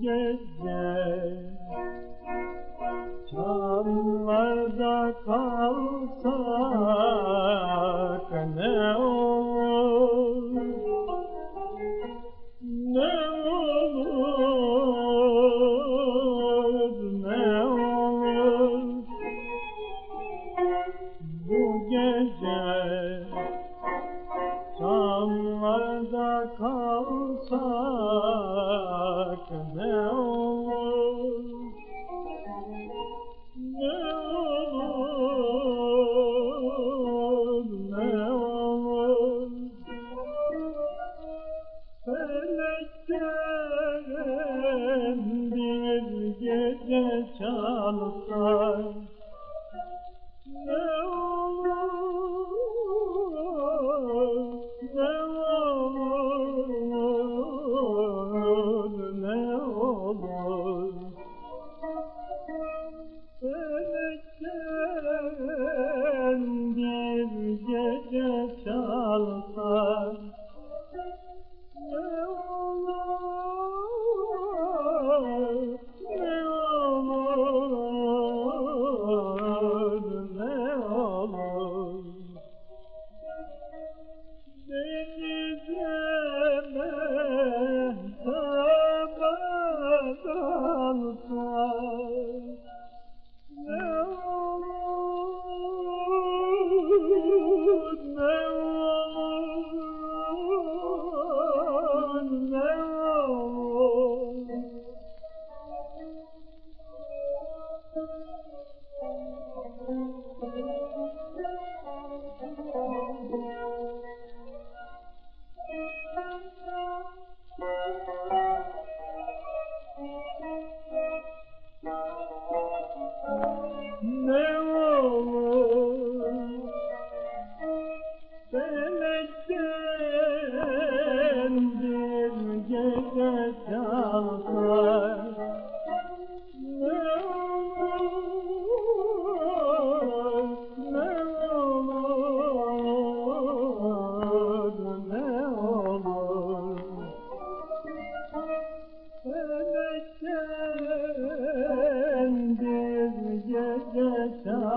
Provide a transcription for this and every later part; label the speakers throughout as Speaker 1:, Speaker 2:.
Speaker 1: Gözde çamlarda kal kalsak ne olur? Ne olur? Ne olur? Felekten bir gece çalsak ne altar. Ne olur, ne olur, ne olur. Denize mehtaba dalsa, ne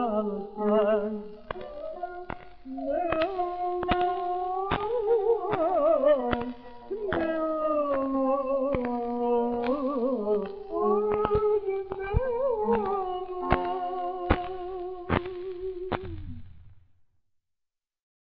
Speaker 1: kalsan